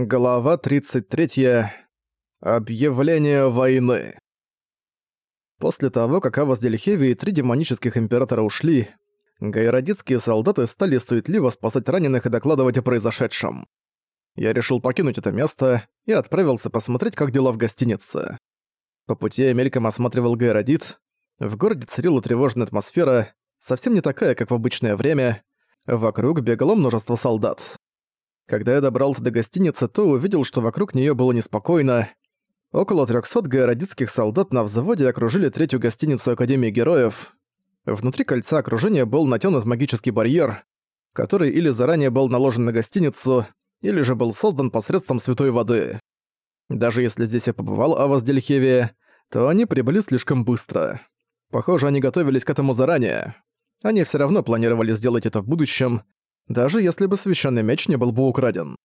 Глава 33. Объявление войны. После того, как Авас Дельхеви и три демонических императора ушли, гайродитские солдаты стали суетливо спасать раненых и докладывать о произошедшем. Я решил покинуть это место и отправился посмотреть, как дела в гостинице. По пути я мельком осматривал Гайродит. В городе царила тревожная атмосфера, совсем не такая, как в обычное время. Вокруг бегало множество солдат. Когда я добрался до гостиницы, то увидел, что вокруг неё было неспокойно. Около 300 гайродитских солдат на взводе окружили третью гостиницу Академии Героев. Внутри кольца окружения был натянут магический барьер, который или заранее был наложен на гостиницу, или же был создан посредством святой воды. Даже если здесь я побывал Авас Дельхеве, то они прибыли слишком быстро. Похоже, они готовились к этому заранее. Они все равно планировали сделать это в будущем, даже если бы священный меч не был бы украден.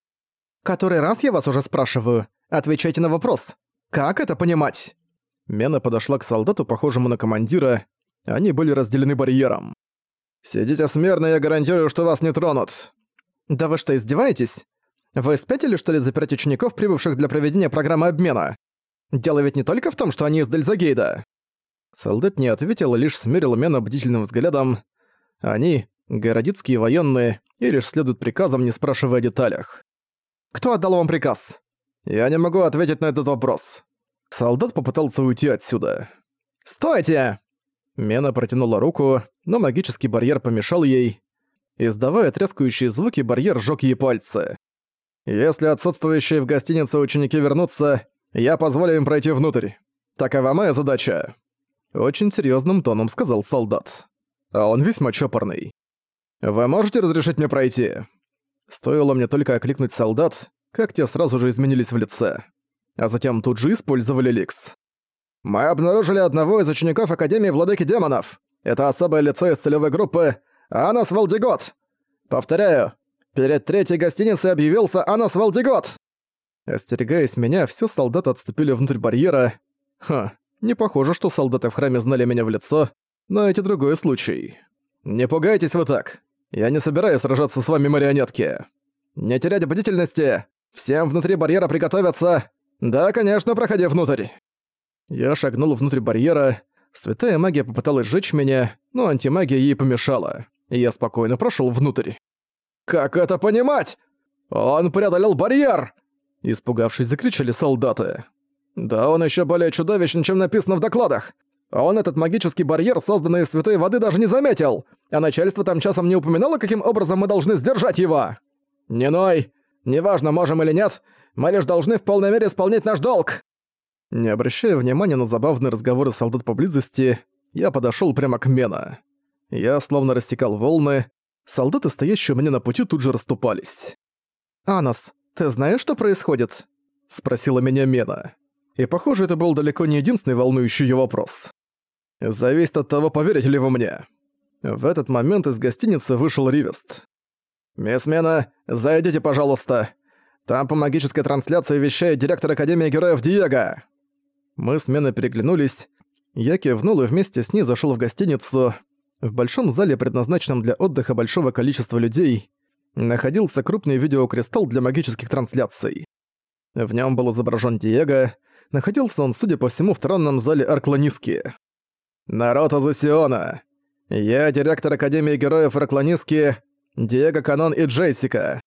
«Который раз я вас уже спрашиваю? Отвечайте на вопрос. Как это понимать?» Мена подошла к солдату, похожему на командира. Они были разделены барьером. «Сидите смирно, я гарантирую, что вас не тронут». «Да вы что, издеваетесь? Вы спятили, что ли, запирать учеников, прибывших для проведения программы обмена? Дело ведь не только в том, что они из Дельзагейда». Солдат не ответил, лишь смерил Мена бдительным взглядом. Они, городицкие военные, и лишь следуют приказам, не спрашивая о деталях. «Кто отдал вам приказ?» «Я не могу ответить на этот вопрос». Солдат попытался уйти отсюда. «Стойте!» Мена протянула руку, но магический барьер помешал ей. Издавая трескающие звуки, барьер сжёг ей пальцы. «Если отсутствующие в гостинице ученики вернутся, я позволю им пройти внутрь. Такова моя задача». Очень серьезным тоном сказал солдат. А он весьма чопорный. «Вы можете разрешить мне пройти?» Стоило мне только окликнуть солдат, как те сразу же изменились в лице. А затем тут же использовали Ликс. «Мы обнаружили одного из учеников Академии Владыки Демонов. Это особое лицо из целевой группы Анас Валдигот. Повторяю, перед третьей гостиницей объявился Анас Валдигот!» Остерегаясь меня, все солдаты отступили внутрь барьера. Ха, не похоже, что солдаты в храме знали меня в лицо, но это другой случай. «Не пугайтесь вы так. Я не собираюсь сражаться с вами, марионетки. Не терять бдительности. Всем внутри барьера приготовиться. Да, конечно, проходи внутрь. Я шагнул внутрь барьера. Святая магия попыталась сжечь меня, но антимагия ей помешала. И я спокойно прошел внутрь. «Как это понимать? Он преодолел барьер!» Испугавшись, закричали солдаты. «Да он еще более чудовищен, чем написано в докладах. Он этот магический барьер, созданный из святой воды, даже не заметил, а начальство там часом не упоминало, каким образом мы должны сдержать его. Не ной, неважно, можем или нет, мы лишь должны в полной мере исполнять наш долг. Не обращая внимания на забавные разговоры солдат поблизости, я подошёл прямо к Мена. Я словно рассекал волны, солдаты, стоящие у меня на пути, тут же расступались. «Анос, ты знаешь, что происходит?» — спросила меня Мена. И похоже, это был далеко не единственный волнующий её вопрос. Зависит от того, поверите ли вы мне. В этот момент из гостиницы вышел Ривест. «Мисс Мена, зайдите, пожалуйста. Там по магической трансляции вещает директор Академии Героев Диего». Мы с Меной переглянулись. Я кивнул и вместе с ней зашел в гостиницу. В большом зале, предназначенном для отдыха большого количества людей, находился крупный видеокристалл для магических трансляций. В нем был изображен Диего. Находился он, судя по всему, в тронном зале Аркланиски. «Народ Азусиона! Я директор Академии Героев Ракланиски, Диего Канон и Джессика.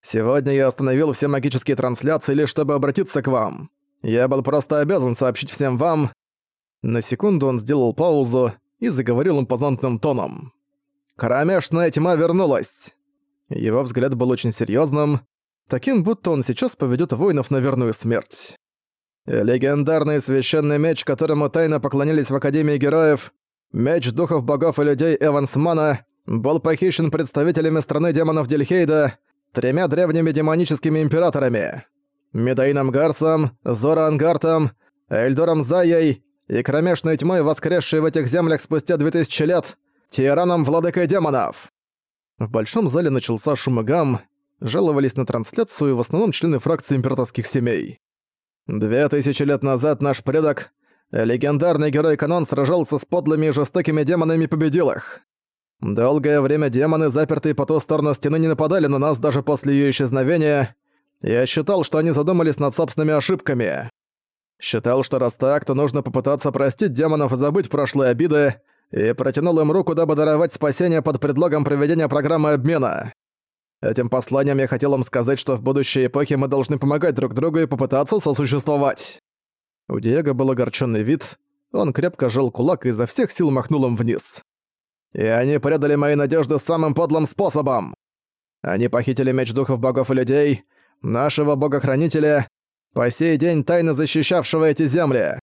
Сегодня я остановил все магические трансляции лишь чтобы обратиться к вам. Я был просто обязан сообщить всем вам...» На секунду он сделал паузу и заговорил импозантным тоном. «Кромешная тьма вернулась!» Его взгляд был очень серьезным, таким будто он сейчас поведет воинов на верную смерть. Легендарный священный меч, которому тайно поклонились в Академии Героев, меч духов богов и людей Эвансмана, был похищен представителями страны демонов Дельхейда, тремя древними демоническими императорами. Медаином Гарсом, Зора Ангартом, Эльдором Зайей и кромешной тьмой, воскресшей в этих землях спустя 2000 лет, тираном владыкой демонов. В большом зале начался шум и гам, жаловались на трансляцию в основном члены фракции императорских семей. Две тысячи лет назад наш предок, легендарный герой Канон, сражался с подлыми и жестокими демонами и победил их. Долгое время демоны, запертые по ту сторону стены, не нападали на нас даже после её исчезновения. Я считал, что они задумались над собственными ошибками. Считал, что раз так, то нужно попытаться простить демонов и забыть прошлые обиды, и протянул им руку, дабы даровать спасение под предлогом проведения программы обмена. Этим посланием я хотел им сказать, что в будущей эпохе мы должны помогать друг другу и попытаться сосуществовать. У Диего был огорченный вид, он крепко сжал кулак и изо всех сил махнул им вниз. И они предали мои надежды самым подлым способом. Они похитили меч духов богов и людей, нашего бога-хранителя, по сей день тайно защищавшего эти земли.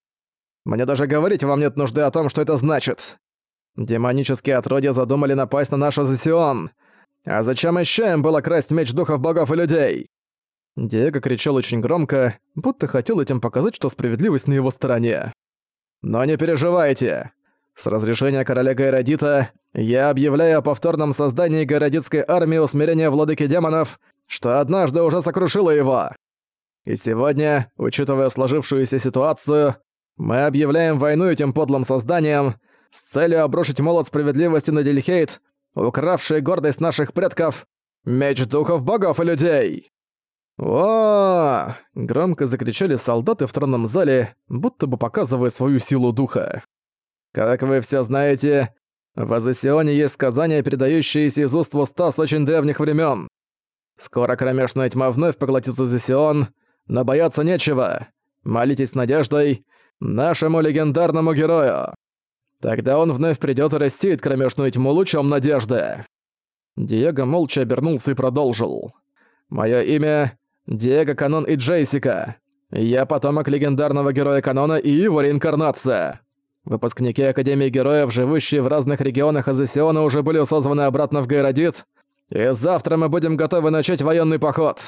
Мне даже говорить вам нет нужды о том, что это значит. Демонические отродья задумали напасть на наш Азосион. А зачем еще им было красть меч духов богов и людей? Диего кричал очень громко, будто хотел этим показать, что справедливость на его стороне. Но не переживайте. С разрешения короля Гайрадита я объявляю о повторном создании Гайрадитской армии усмирения владыки демонов, что однажды уже сокрушило его. И сегодня, учитывая сложившуюся ситуацию, мы объявляем войну этим подлым созданиям с целью обрушить молот справедливости на Дельхейт, укравший гордость наших предков, меч духов богов и людей. «О!» — громко закричали солдаты в тронном зале, будто бы показывая свою силу духа. «Как вы все знаете, в Азосионе есть сказания, передающиеся из уст в уста с очень древних времен. Скоро кромешная тьма вновь поглотится Азосион, но бояться нечего. Молитесь надеждой нашему легендарному герою. Тогда он вновь придёт и рассеет кромешную тьму лучом надежды». Диего молча обернулся и продолжил. «Моё имя Диего Канон и Джейсика. Я потомок легендарного героя Канона и его реинкарнация. Выпускники Академии Героев, живущие в разных регионах Азосиона, уже были созваны обратно в Гайродит, и завтра мы будем готовы начать военный поход.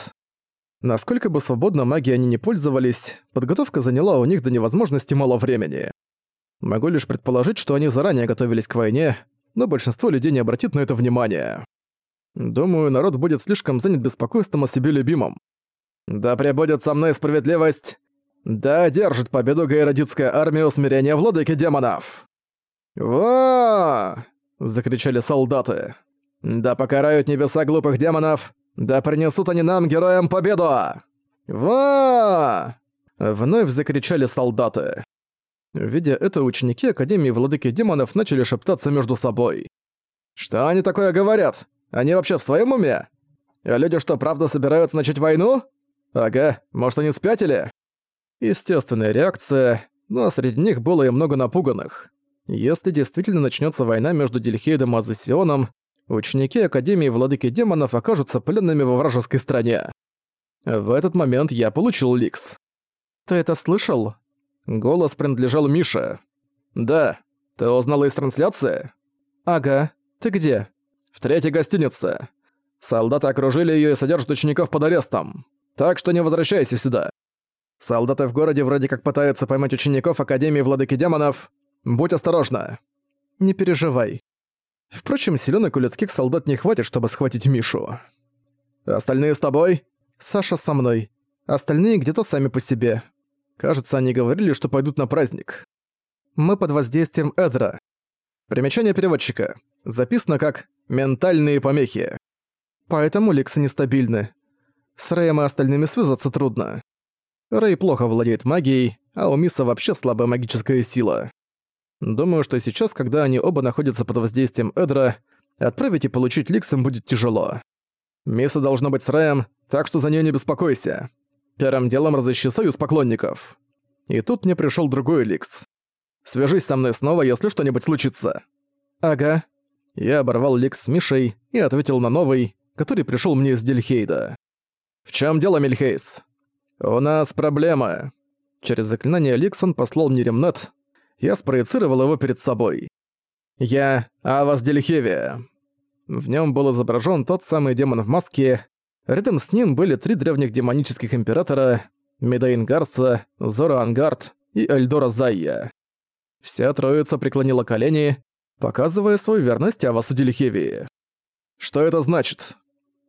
Насколько бы свободно магией они не пользовались, подготовка заняла у них до невозможности мало времени. Могу лишь предположить, что они заранее готовились к войне, но большинство людей не обратит на это внимания. Думаю, народ будет слишком занят беспокойством о себе любимом. Да пребудет со мной справедливость! Да держит победу Гайродитская армия усмирения владыки демонов!» «Во!» — закричали солдаты. «Да покарают небеса глупых демонов! Да принесут они нам, героям, победу!» «Во!» — вновь закричали солдаты. Видя это, ученики Академии Владыки Демонов начали шептаться между собой. «Что они такое говорят? Они вообще в своем уме? А люди что, правда собираются начать войну?» Ага, может они спятили? Естественная реакция, но среди них было и много напуганных. Если действительно начнется война между Дельхейдом и Азосионом, ученики Академии Владыки Демонов окажутся пленными во вражеской стране. В этот момент я получил ликс. «Ты это слышал?» Голос принадлежал Мише. «Да. Ты узнала из трансляции?» «Ага. Ты где?» «В третьей гостинице. Солдаты окружили ее и содержат учеников под арестом. Так что не возвращайся сюда. Солдаты в городе вроде как пытаются поймать учеников Академии Владыки Демонов. Будь осторожна. Не переживай. Впрочем, силёнок у людских солдат не хватит, чтобы схватить Мишу. Остальные с тобой? Саша со мной. Остальные где-то сами по себе. Кажется, они говорили, что пойдут на праздник. Мы под воздействием Эдра. Примечание переводчика. Записано как «ментальные помехи». Поэтому ликсы нестабильны. С Рэем и остальными связаться трудно. Рэй плохо владеет магией, а у Миса вообще слабая магическая сила. Думаю, что сейчас, когда они оба находятся под воздействием Эдра, отправить и получить Ликс им будет тяжело. Миса должна быть с Рэем, так что за нее не беспокойся. Первым делом разыщи союз поклонников. И тут мне пришел другой Ликс. Свяжись со мной снова, если что-нибудь случится. Ага. Я оборвал Ликс с Мишей и ответил на новый, который пришел мне из Дельхейда. «В чем дело, Мельхейс?» «У нас проблема». Через заклинание Ликсон послал мне ремнет. Я спроецировал его перед собой. «Я Авас Дельхевия». В нем был изображен тот самый демон в маске. Рядом с ним были три древних демонических императора Медаин Гарса, Зора Ангард и Эльдора Зайя. Вся троица преклонила колени, показывая свою верность Авасу Дельхевии. «Что это значит?»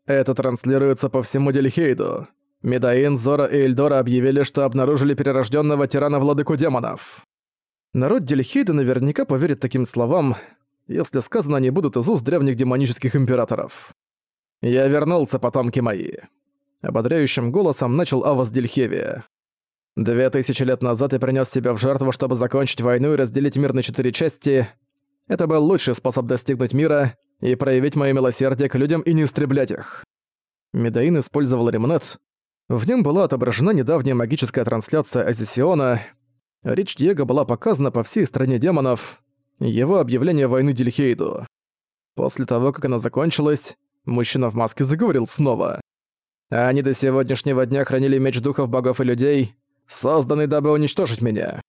Это транслируется по всему Дельхейду. Медаин, Зора и Эльдора объявили, что обнаружили перерожденного тирана-владыку демонов. Народ Дельхейда наверняка поверит таким словам, если сказано они будут из уст древних демонических императоров. Я вернулся, потомки мои. ободряющим голосом начал Авас Дельхевия. «Две тысячи лет назад я принес себя в жертву, чтобы закончить войну и разделить мир на четыре части. Это был лучший способ достигнуть мира и проявить мое милосердие к людям и не истреблять их». Медаин использовал ремнет. В нем была отображена недавняя магическая трансляция Азисиона. Речь Диего была показана по всей стране демонов. Его объявление войны Дельхейду. После того, как она закончилась, мужчина в маске заговорил снова. Они до сегодняшнего дня хранили меч духов богов и людей, созданный, дабы уничтожить меня.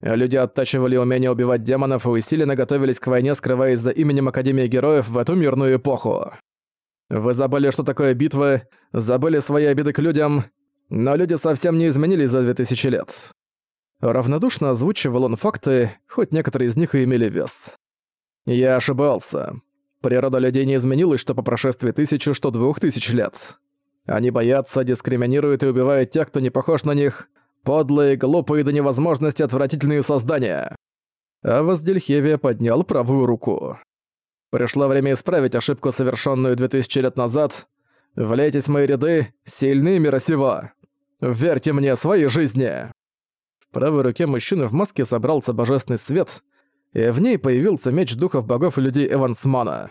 Люди оттачивали умение убивать демонов и усиленно готовились к войне, скрываясь за именем Академии Героев в эту мирную эпоху. Вы забыли, что такое битвы, забыли свои обиды к людям, но люди совсем не изменились за 2000 лет. Равнодушно озвучивал он факты, хоть некоторые из них и имели вес. Я ошибался. Природа людей не изменилась что по прошествии тысячи, что двух тысяч лет. Они боятся, дискриминируют и убивают тех, кто не похож на них. Подлые, глупые до невозможности отвратительные создания. А Воздельхевия поднял правую руку. Пришло время исправить ошибку, совершенную 2000 лет назад. Влейтесь в мои ряды, сильные мира сего. Верьте мне своей жизни. В правой руке мужчины в маске собрался божественный свет, и в ней появился меч духов богов и людей Эвансмана.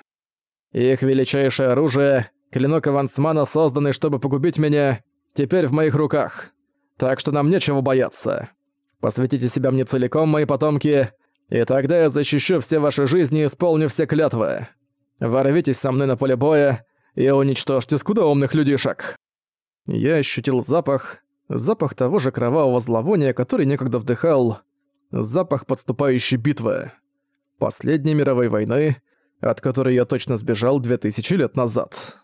Их величайшее оружие Клинок Авансмана, созданный, чтобы погубить меня, теперь в моих руках. Так что нам нечего бояться. Посвятите себя мне целиком, мои потомки, и тогда я защищу все ваши жизни и исполню все клятвы. Ворвитесь со мной на поле боя и уничтожьте скудоумных людишек». Я ощутил запах, запах того же кровавого зловония, который некогда вдыхал, запах подступающей битвы, последней мировой войны, от которой я точно сбежал две тысячи лет назад.